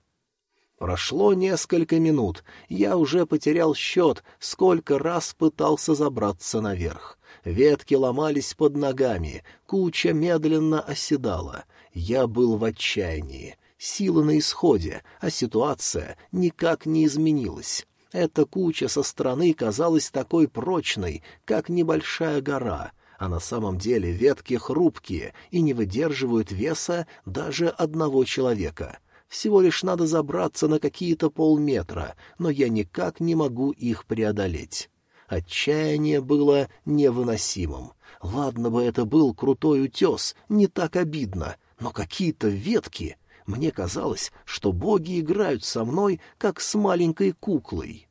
Прошло несколько минут, я уже потерял счет, сколько раз пытался забраться наверх. Ветки ломались под ногами, куча медленно оседала. Я был в отчаянии. Сила на исходе, а ситуация никак не изменилась. Эта куча со стороны казалась такой прочной, как небольшая гора, а на самом деле ветки хрупкие и не выдерживают веса даже одного человека. Всего лишь надо забраться на какие-то полметра, но я никак не могу их преодолеть. Отчаяние было невыносимым. Ладно бы это был крутой утес, не так обидно, но какие-то ветки... Мне казалось, что боги играют со мной, как с маленькой куклой.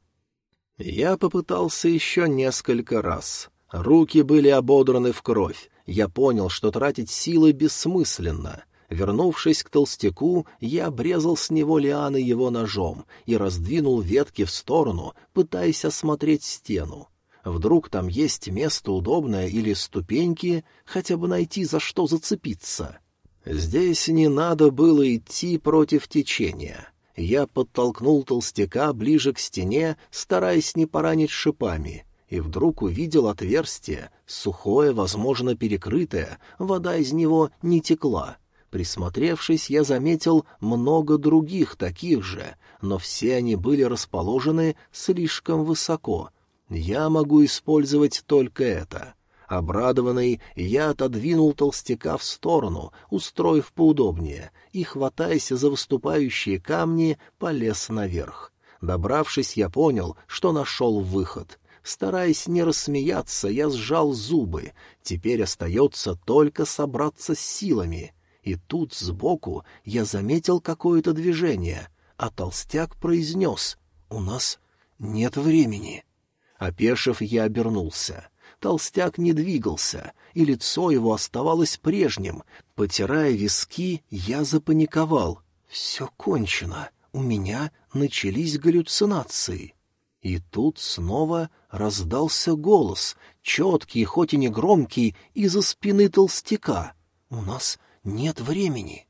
Я попытался еще несколько раз. Руки были ободраны в кровь. Я понял, что тратить силы бессмысленно. Вернувшись к толстяку, я обрезал с него лианы его ножом и раздвинул ветки в сторону, пытаясь осмотреть стену. Вдруг там есть место удобное или ступеньки, хотя бы найти за что зацепиться. Здесь не надо было идти против течения. Я подтолкнул толстяка ближе к стене, стараясь не поранить шипами, и вдруг увидел отверстие, сухое, возможно, перекрытое, вода из него не текла. Присмотревшись, я заметил много других таких же, но все они были расположены слишком высоко. Я могу использовать только это. Обрадованный, я отодвинул толстяка в сторону, устроив поудобнее, и, хватаясь за выступающие камни, полез наверх. Добравшись, я понял, что нашел выход. Стараясь не рассмеяться, я сжал зубы. Теперь остается только собраться с силами. И тут сбоку я заметил какое-то движение, а толстяк произнес «У нас нет времени». Опешив, я обернулся. Толстяк не двигался, и лицо его оставалось прежним. Потирая виски, я запаниковал. «Все кончено. У меня начались галлюцинации». И тут снова раздался голос, четкий, хоть и не громкий, из-за спины толстяка. «У нас нет времени».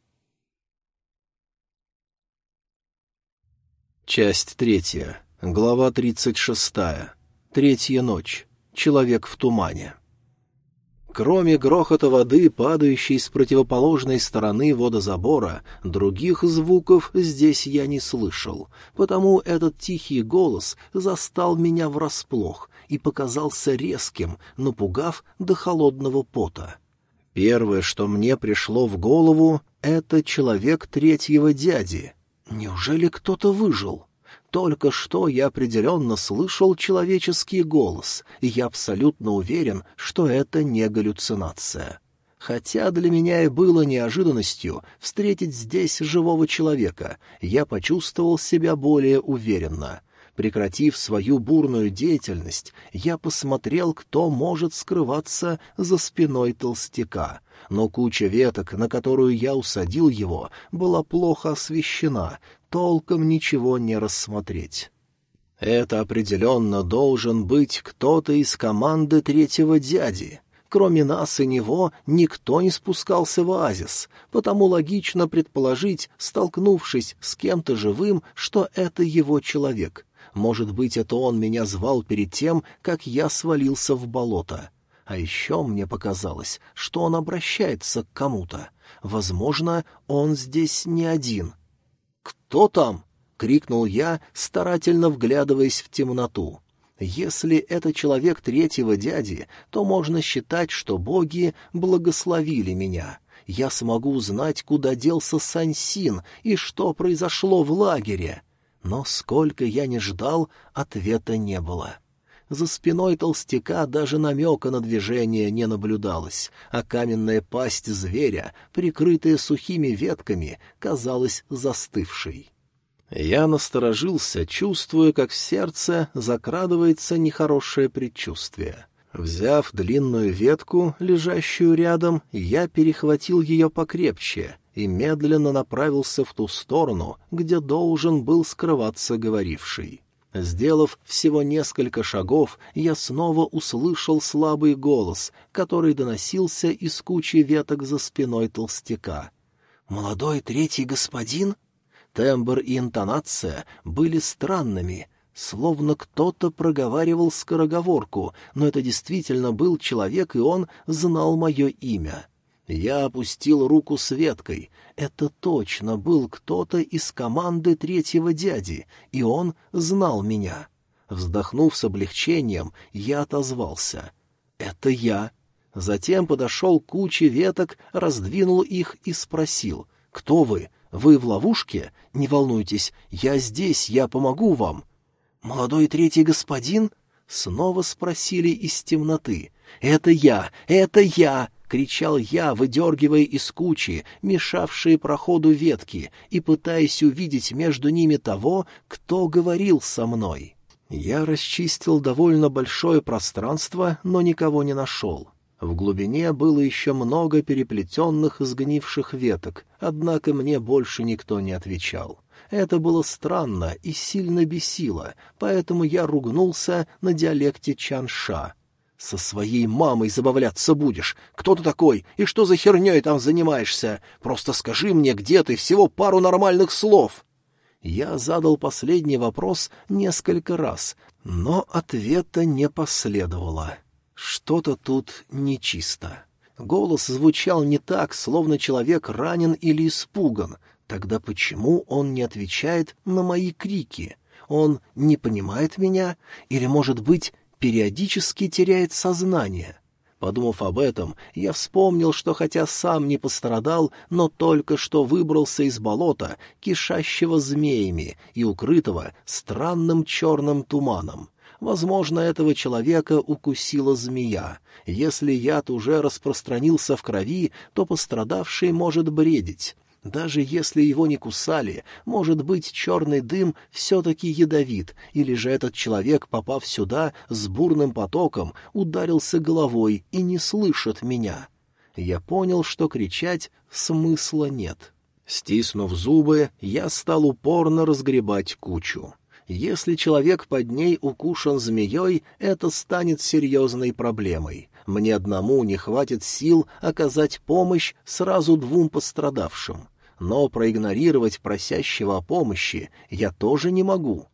Часть третья. Глава тридцать шестая. Третья ночь. Человек в тумане. Кроме грохота воды, падающей с противоположной стороны водозабора, других звуков здесь я не слышал, потому этот тихий голос застал меня врасплох и показался резким, напугав до холодного пота. Первое, что мне пришло в голову, — это человек третьего дяди. Неужели кто-то выжил? — только что я определенно слышал человеческий голос, и я абсолютно уверен, что это не галлюцинация. Хотя для меня и было неожиданностью встретить здесь живого человека, я почувствовал себя более уверенно. Прекратив свою бурную деятельность, я посмотрел, кто может скрываться за спиной толстяка. Но куча веток, на которую я усадил его, была плохо освещена, толком ничего не рассмотреть. Это определенно должен быть кто-то из команды третьего дяди. Кроме нас и него никто не спускался в оазис, потому логично предположить, столкнувшись с кем-то живым, что это его человек. Может быть, это он меня звал перед тем, как я свалился в болото. А еще мне показалось, что он обращается к кому-то. Возможно, он здесь не один — «Кто там?» — крикнул я, старательно вглядываясь в темноту. Если это человек третьего дяди, то можно считать, что боги благословили меня. Я смогу узнать, куда делся Сансин и что произошло в лагере. Но сколько я не ждал, ответа не было. За спиной толстяка даже намека на движение не наблюдалось, а каменная пасть зверя, прикрытая сухими ветками, казалась застывшей. Я насторожился, чувствуя, как в сердце закрадывается нехорошее предчувствие. Взяв длинную ветку, лежащую рядом, я перехватил ее покрепче и медленно направился в ту сторону, где должен был скрываться говоривший. Сделав всего несколько шагов, я снова услышал слабый голос, который доносился из кучи веток за спиной толстяка. «Молодой третий господин?» Тембр и интонация были странными, словно кто-то проговаривал скороговорку, но это действительно был человек, и он знал мое имя. Я опустил руку с веткой. Это точно был кто-то из команды третьего дяди, и он знал меня. Вздохнув с облегчением, я отозвался. «Это я». Затем подошел к куче веток, раздвинул их и спросил. «Кто вы? Вы в ловушке? Не волнуйтесь, я здесь, я помогу вам». «Молодой третий господин?» Снова спросили из темноты. «Это я! Это я!» — кричал я, выдергивая из кучи мешавшие проходу ветки и пытаясь увидеть между ними того, кто говорил со мной. Я расчистил довольно большое пространство, но никого не нашел. В глубине было еще много переплетенных сгнивших веток, однако мне больше никто не отвечал. Это было странно и сильно бесило, поэтому я ругнулся на диалекте Чанша. «Со своей мамой забавляться будешь. Кто ты такой и что за херней там занимаешься? Просто скажи мне, где ты, всего пару нормальных слов!» Я задал последний вопрос несколько раз, но ответа не последовало. Что-то тут нечисто. Голос звучал не так, словно человек ранен или испуган. Тогда почему он не отвечает на мои крики? Он не понимает меня? Или, может быть, периодически теряет сознание? Подумав об этом, я вспомнил, что хотя сам не пострадал, но только что выбрался из болота, кишащего змеями и укрытого странным черным туманом. Возможно, этого человека укусила змея. Если яд уже распространился в крови, то пострадавший может бредить. Даже если его не кусали, может быть, черный дым все-таки ядовит, или же этот человек, попав сюда с бурным потоком, ударился головой и не слышит меня. Я понял, что кричать смысла нет. Стиснув зубы, я стал упорно разгребать кучу. Если человек под ней укушен змеей, это станет серьезной проблемой. Мне одному не хватит сил оказать помощь сразу двум пострадавшим но проигнорировать просящего о помощи я тоже не могу.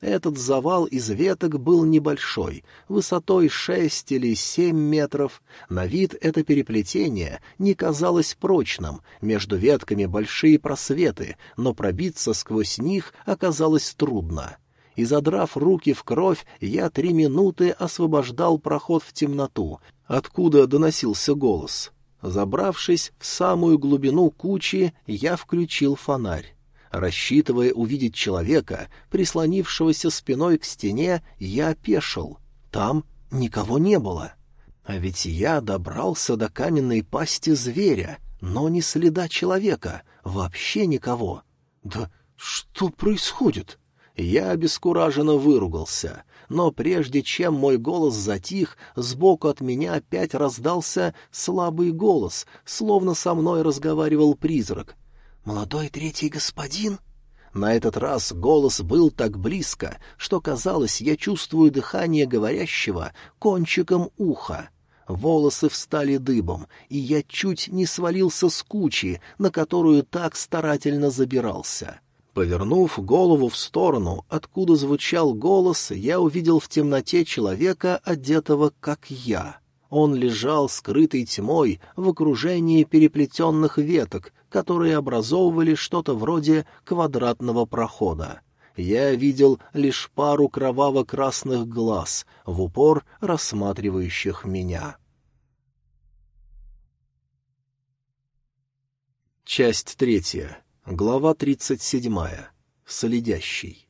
Этот завал из веток был небольшой, высотой шесть или семь метров. На вид это переплетение не казалось прочным, между ветками большие просветы, но пробиться сквозь них оказалось трудно. И, задрав руки в кровь, я три минуты освобождал проход в темноту, откуда доносился голос. Забравшись в самую глубину кучи, я включил фонарь. Рассчитывая увидеть человека, прислонившегося спиной к стене, я опешил. Там никого не было. А ведь я добрался до каменной пасти зверя, но ни следа человека, вообще никого. Да что происходит? Я обескураженно выругался но прежде чем мой голос затих, сбоку от меня опять раздался слабый голос, словно со мной разговаривал призрак. «Молодой третий господин?» На этот раз голос был так близко, что, казалось, я чувствую дыхание говорящего кончиком уха. Волосы встали дыбом, и я чуть не свалился с кучи, на которую так старательно забирался. Повернув голову в сторону, откуда звучал голос, я увидел в темноте человека, одетого как я. Он лежал скрытой тьмой в окружении переплетенных веток, которые образовывали что-то вроде квадратного прохода. Я видел лишь пару кроваво-красных глаз, в упор рассматривающих меня. Часть третья. Глава тридцать седьмая. Следящий.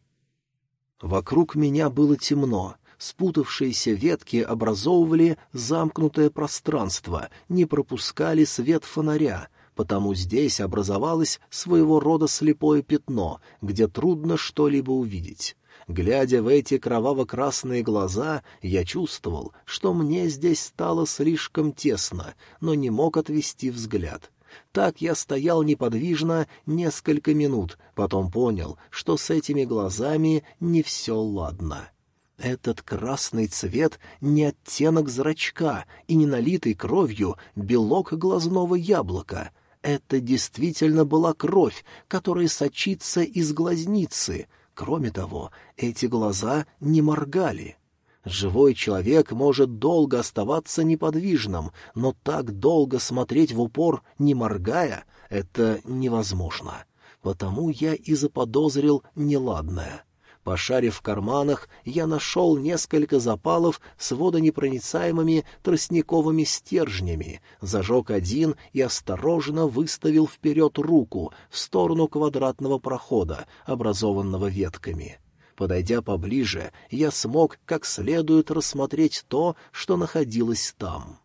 Вокруг меня было темно. Спутавшиеся ветки образовывали замкнутое пространство, не пропускали свет фонаря, потому здесь образовалось своего рода слепое пятно, где трудно что-либо увидеть. Глядя в эти кроваво-красные глаза, я чувствовал, что мне здесь стало слишком тесно, но не мог отвести взгляд. Так я стоял неподвижно несколько минут, потом понял, что с этими глазами не все ладно. Этот красный цвет не оттенок зрачка и не налитый кровью белок глазного яблока. Это действительно была кровь, которая сочится из глазницы. Кроме того, эти глаза не моргали. Живой человек может долго оставаться неподвижным, но так долго смотреть в упор, не моргая, это невозможно. Потому я и заподозрил неладное. Пошарив в карманах, я нашел несколько запалов с водонепроницаемыми тростниковыми стержнями, зажег один и осторожно выставил вперед руку в сторону квадратного прохода, образованного ветками. Подойдя поближе, я смог как следует рассмотреть то, что находилось там.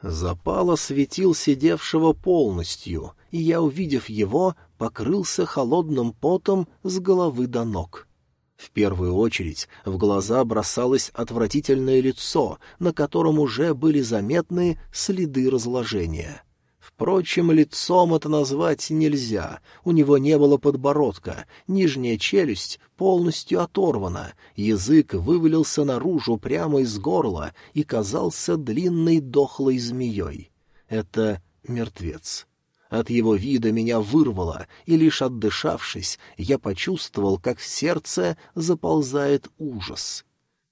Запал осветил сидевшего полностью, и я, увидев его, покрылся холодным потом с головы до ног. В первую очередь в глаза бросалось отвратительное лицо, на котором уже были заметны следы разложения. Впрочем, лицом это назвать нельзя. У него не было подбородка, нижняя челюсть полностью оторвана, язык вывалился наружу прямо из горла и казался длинной дохлой змеей. Это мертвец. От его вида меня вырвало, и лишь отдышавшись, я почувствовал, как в сердце заползает ужас.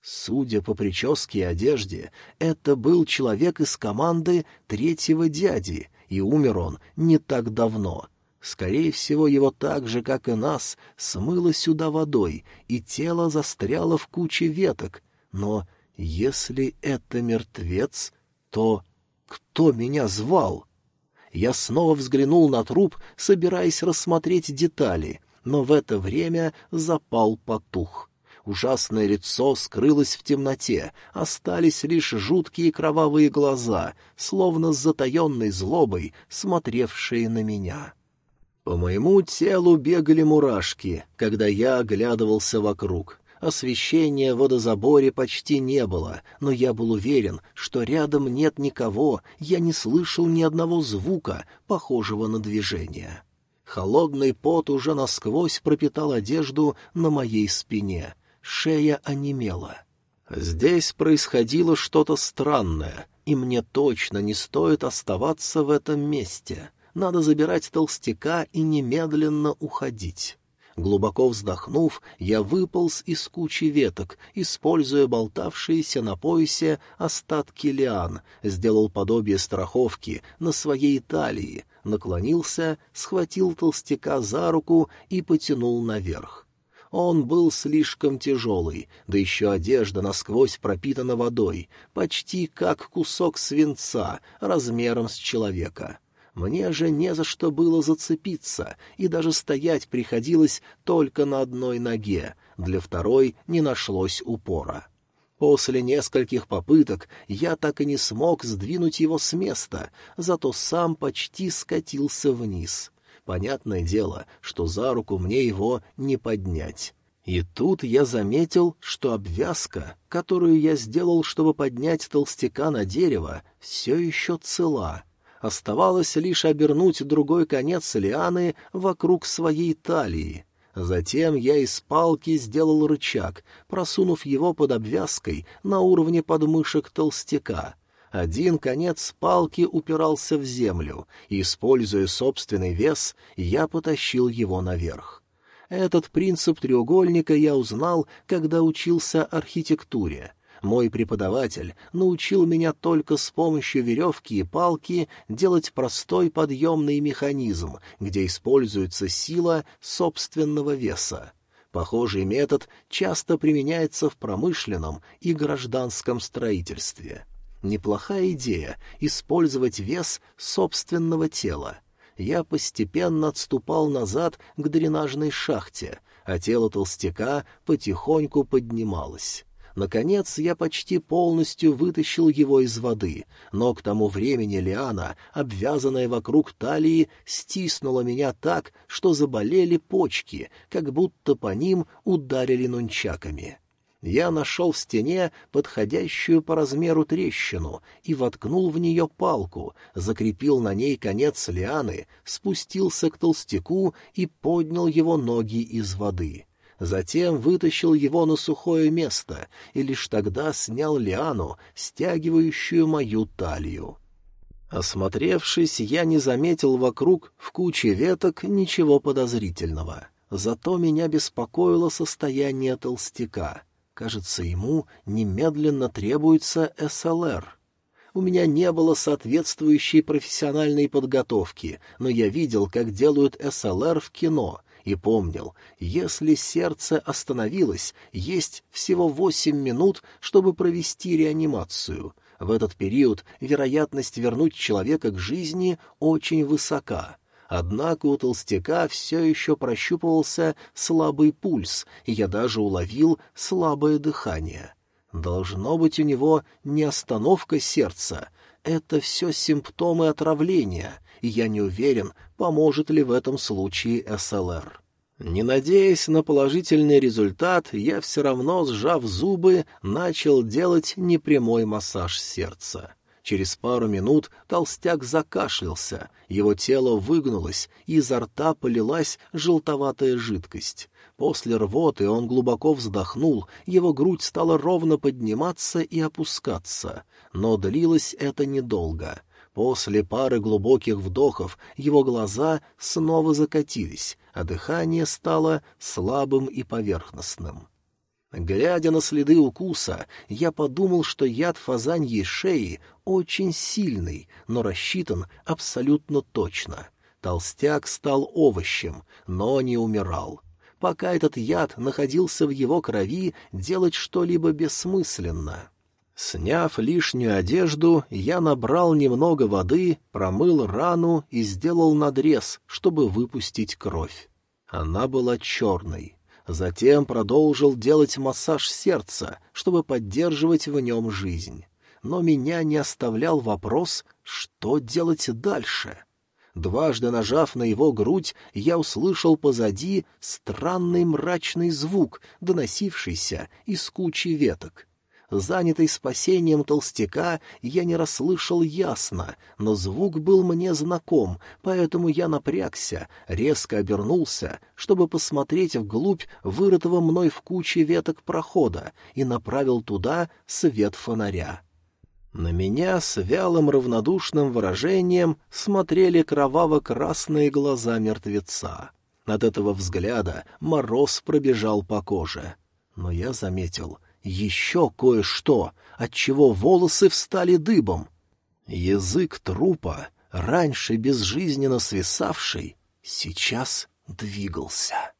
Судя по прическе и одежде, это был человек из команды третьего дяди, и умер он не так давно. Скорее всего, его так же, как и нас, смыло сюда водой, и тело застряло в куче веток. Но если это мертвец, то кто меня звал?» Я снова взглянул на труп, собираясь рассмотреть детали, но в это время запал потух. Ужасное лицо скрылось в темноте, остались лишь жуткие кровавые глаза, словно с затаенной злобой, смотревшие на меня. По моему телу бегали мурашки, когда я оглядывался вокруг. Освещения в водозаборе почти не было, но я был уверен, что рядом нет никого, я не слышал ни одного звука, похожего на движение. Холодный пот уже насквозь пропитал одежду на моей спине. Шея онемела. Здесь происходило что-то странное, и мне точно не стоит оставаться в этом месте. Надо забирать толстяка и немедленно уходить. Глубоко вздохнув, я выполз из кучи веток, используя болтавшиеся на поясе остатки лиан, сделал подобие страховки на своей талии, наклонился, схватил толстяка за руку и потянул наверх. Он был слишком тяжелый, да еще одежда насквозь пропитана водой, почти как кусок свинца размером с человека. Мне же не за что было зацепиться, и даже стоять приходилось только на одной ноге, для второй не нашлось упора. После нескольких попыток я так и не смог сдвинуть его с места, зато сам почти скатился вниз. Понятное дело, что за руку мне его не поднять. И тут я заметил, что обвязка, которую я сделал, чтобы поднять толстяка на дерево, все еще цела — Оставалось лишь обернуть другой конец лианы вокруг своей талии. Затем я из палки сделал рычаг, просунув его под обвязкой на уровне подмышек толстяка. Один конец палки упирался в землю, и, используя собственный вес, я потащил его наверх. Этот принцип треугольника я узнал, когда учился архитектуре — мой преподаватель научил меня только с помощью веревки и палки делать простой подъемный механизм, где используется сила собственного веса. Похожий метод часто применяется в промышленном и гражданском строительстве. Неплохая идея — использовать вес собственного тела. Я постепенно отступал назад к дренажной шахте, а тело толстяка потихоньку поднималось. Наконец я почти полностью вытащил его из воды, но к тому времени лиана, обвязанная вокруг талии, стиснула меня так, что заболели почки, как будто по ним ударили нунчаками. Я нашел в стене подходящую по размеру трещину и воткнул в нее палку, закрепил на ней конец лианы, спустился к толстяку и поднял его ноги из воды. Затем вытащил его на сухое место и лишь тогда снял лиану, стягивающую мою талию. Осмотревшись, я не заметил вокруг в куче веток ничего подозрительного. Зато меня беспокоило состояние толстяка. Кажется, ему немедленно требуется СЛР. У меня не было соответствующей профессиональной подготовки, но я видел, как делают СЛР в кино — и помнил, если сердце остановилось, есть всего восемь минут, чтобы провести реанимацию. В этот период вероятность вернуть человека к жизни очень высока. Однако у толстяка все еще прощупывался слабый пульс, и я даже уловил слабое дыхание. Должно быть у него не остановка сердца, это все симптомы отравления, и я не уверен, поможет ли в этом случае СЛР. Не надеясь на положительный результат, я все равно, сжав зубы, начал делать непрямой массаж сердца. Через пару минут толстяк закашлялся, его тело выгнулось, и изо рта полилась желтоватая жидкость. После рвоты он глубоко вздохнул, его грудь стала ровно подниматься и опускаться. Но длилось это недолго. После пары глубоких вдохов его глаза снова закатились, а дыхание стало слабым и поверхностным. Глядя на следы укуса, я подумал, что яд фазаньей шеи очень сильный, но рассчитан абсолютно точно. Толстяк стал овощем, но не умирал. Пока этот яд находился в его крови, делать что-либо бессмысленно. Сняв лишнюю одежду, я набрал немного воды, промыл рану и сделал надрез, чтобы выпустить кровь. Она была черной. Затем продолжил делать массаж сердца, чтобы поддерживать в нем жизнь. Но меня не оставлял вопрос, что делать дальше. Дважды нажав на его грудь, я услышал позади странный мрачный звук, доносившийся из кучи веток. Занятый спасением толстяка, я не расслышал ясно, но звук был мне знаком, поэтому я напрягся, резко обернулся, чтобы посмотреть вглубь вырытого мной в куче веток прохода, и направил туда свет фонаря. На меня с вялым равнодушным выражением смотрели кроваво-красные глаза мертвеца. От этого взгляда мороз пробежал по коже. Но я заметил — еще кое-что, от чего волосы встали дыбом. Язык трупа, раньше безжизненно свисавший, сейчас двигался.